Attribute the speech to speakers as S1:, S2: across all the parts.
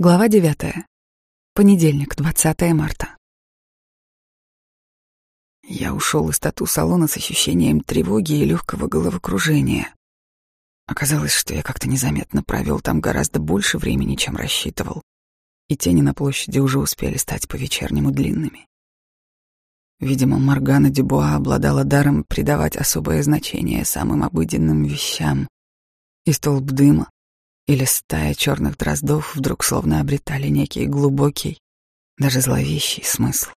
S1: Глава девятая. Понедельник, 20 марта. Я ушел из тату-салона с ощущением тревоги и легкого головокружения. Оказалось, что я как-то незаметно провел там гораздо больше времени, чем рассчитывал, и тени на площади уже успели стать по-вечернему длинными. Видимо, Моргана Дюбуа обладала даром придавать особое значение самым обыденным вещам. И столб дыма, или стая черных дроздов вдруг словно обретали некий глубокий, даже зловещий смысл.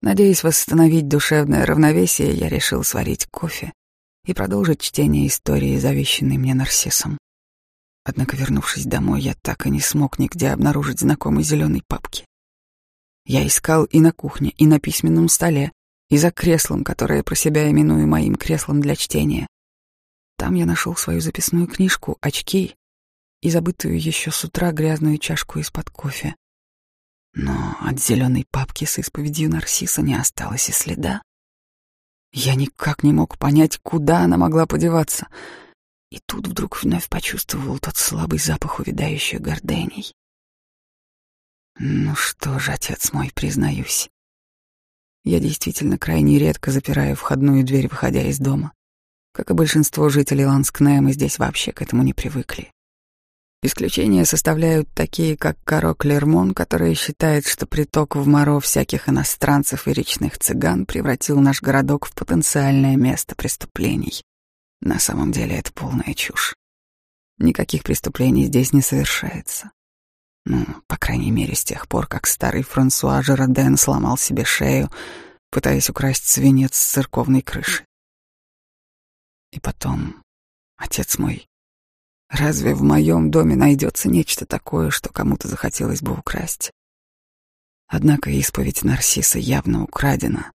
S1: Надеясь восстановить душевное равновесие, я решил сварить кофе и продолжить чтение истории, завещанной мне Нарциссом. Однако, вернувшись домой, я так и не смог нигде обнаружить знакомой зеленой папки. Я искал и на кухне, и на письменном столе, и за креслом, которое про себя именую моим креслом для чтения. Там я нашел свою записную книжку, очки и забытую еще с утра грязную чашку из-под кофе. Но от зеленой папки с исповедью Нарсиса не осталось и следа. Я никак не мог понять, куда она могла подеваться. И тут вдруг вновь почувствовал тот слабый запах увядающих гордений. Ну что ж, отец мой, признаюсь. Я действительно крайне редко запираю входную дверь, выходя из дома. Как и большинство жителей Ланскнея, мы здесь вообще к этому не привыкли. Исключения составляют такие, как Каро Клермон, который считает, что приток в моро всяких иностранцев и речных цыган превратил наш городок в потенциальное место преступлений. На самом деле это полная чушь. Никаких преступлений здесь не совершается. Ну, по крайней мере, с тех пор, как старый Франсуа Жероден сломал себе шею, пытаясь украсть свинец с церковной крыши. И потом, отец мой, Разве в моем доме найдется нечто такое, что кому-то захотелось бы украсть? Однако исповедь Нарсиса явно украдена,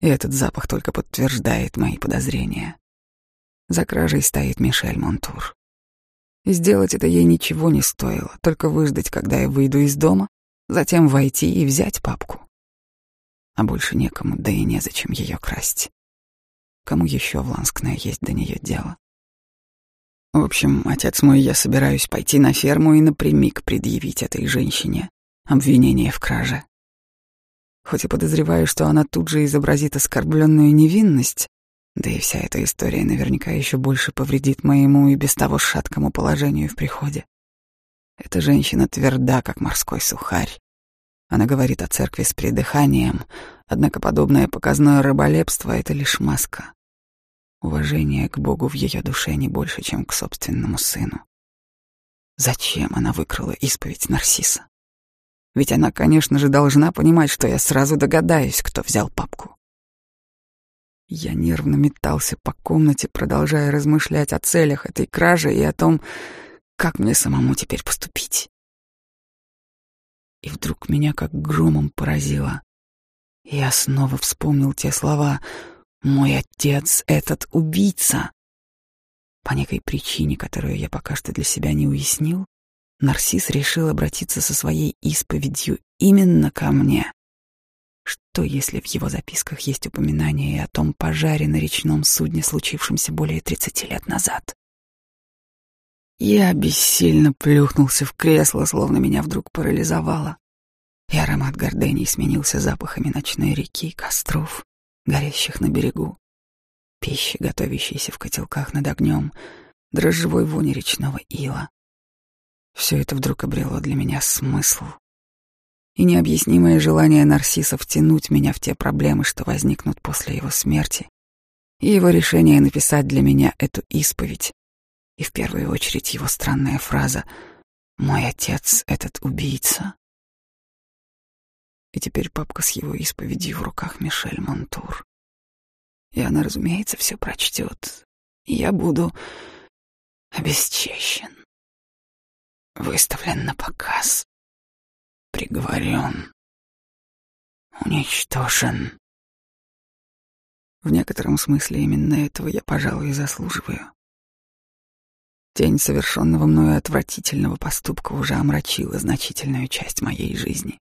S1: и этот запах только подтверждает мои подозрения. За кражей стоит Мишель Монтур. И сделать это ей ничего не стоило, только выждать, когда я выйду из дома, затем войти и взять папку. А больше некому, да и незачем ее красть. Кому еще в Ланскне есть до нее дело? В общем, отец мой, я собираюсь пойти на ферму и напрямик предъявить этой женщине обвинение в краже. Хоть и подозреваю, что она тут же изобразит оскорбленную невинность, да и вся эта история наверняка еще больше повредит моему и без того шаткому положению в приходе. Эта женщина тверда, как морской сухарь. Она говорит о церкви с придыханием, однако подобное показное раболепство — это лишь маска. Уважение к Богу в ее душе не больше, чем к собственному сыну. Зачем она выкрала исповедь Нарсиса? Ведь она, конечно же, должна понимать, что я сразу догадаюсь, кто взял папку. Я нервно метался по комнате, продолжая размышлять о целях этой кражи и о том, как мне самому теперь поступить. И вдруг меня как громом поразило. Я снова вспомнил те слова мой отец — этот убийца. По некой причине, которую я пока что для себя не уяснил, Нарцисс решил обратиться со своей исповедью именно ко мне. Что, если в его записках есть упоминание о том пожаре на речном судне, случившемся более тридцати лет назад? Я бессильно плюхнулся в кресло, словно меня вдруг парализовало, и аромат гордений сменился запахами ночной реки, костров горящих на берегу, пищи, готовящейся в котелках над огнем, дрожжевой вони речного ила. Все это вдруг обрело для меня смысл. И необъяснимое желание Нарсиса втянуть меня в те проблемы, что возникнут после его смерти, и его решение написать для меня эту исповедь, и в первую очередь его странная фраза «Мой отец — этот убийца», и теперь папка с его исповедью в руках Мишель Монтур. И она, разумеется, все прочтет. И я буду обесчещен, выставлен на показ, приговорен, уничтожен. В некотором смысле именно этого я, пожалуй, и заслуживаю. Тень совершенного мною отвратительного поступка уже омрачила значительную часть моей жизни.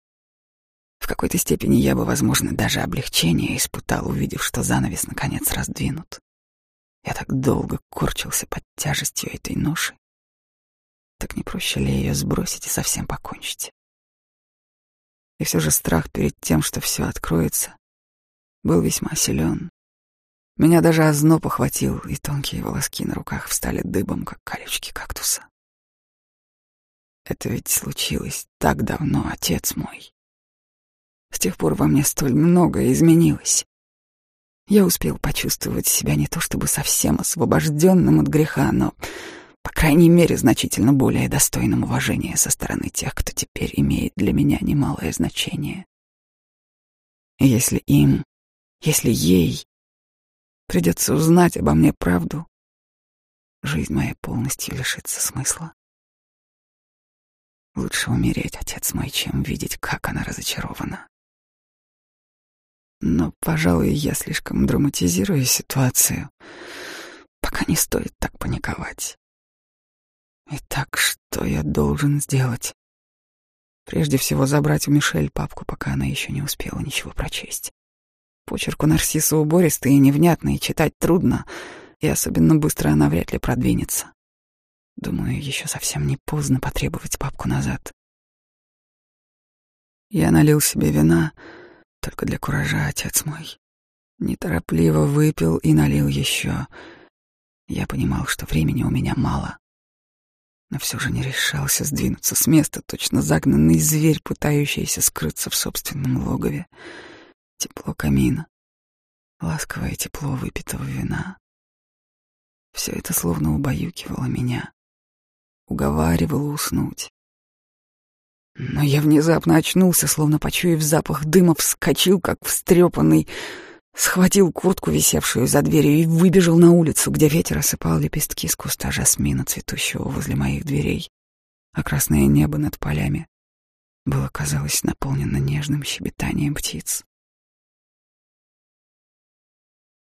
S1: В какой-то степени я бы, возможно, даже облегчение испытал, увидев, что занавес наконец раздвинут. Я так долго корчился под тяжестью этой ноши. Так не проще ли ее сбросить и совсем покончить? И все же страх перед тем, что все откроется, был весьма силен. Меня даже озноб охватил, и тонкие волоски на руках встали дыбом, как колючки кактуса. Это ведь случилось так давно, отец мой. С тех пор во мне столь многое изменилось. Я успел почувствовать себя не то чтобы совсем освобожденным от греха, но, по крайней мере, значительно более достойным уважения со стороны тех, кто теперь имеет для меня немалое значение. И если им, если ей придется узнать обо мне правду, жизнь моя полностью лишится смысла. Лучше умереть, отец мой, чем видеть, как она разочарована. Но, пожалуй, я слишком драматизирую ситуацию. Пока не стоит так паниковать. Итак, что я должен сделать? Прежде всего забрать у Мишель папку, пока она еще не успела ничего прочесть. Почерк у Нарсиса убористый и невнятный, читать трудно, и особенно быстро она вряд ли продвинется. Думаю, еще совсем не поздно потребовать папку назад. Я налил себе вина, только для куража, отец мой. Неторопливо выпил и налил еще. Я понимал, что времени у меня мало. Но все же не решался сдвинуться с места, точно загнанный зверь, пытающийся скрыться в собственном логове. Тепло камина, ласковое тепло выпитого вина. Все это словно убаюкивало меня, уговаривало уснуть. Но я внезапно очнулся, словно почуяв запах дыма, вскочил, как встрепанный, схватил куртку, висевшую за дверью, и выбежал на улицу, где ветер осыпал лепестки с куста жасмина, цветущего возле моих дверей, а красное небо над полями было, казалось, наполнено нежным щебетанием птиц.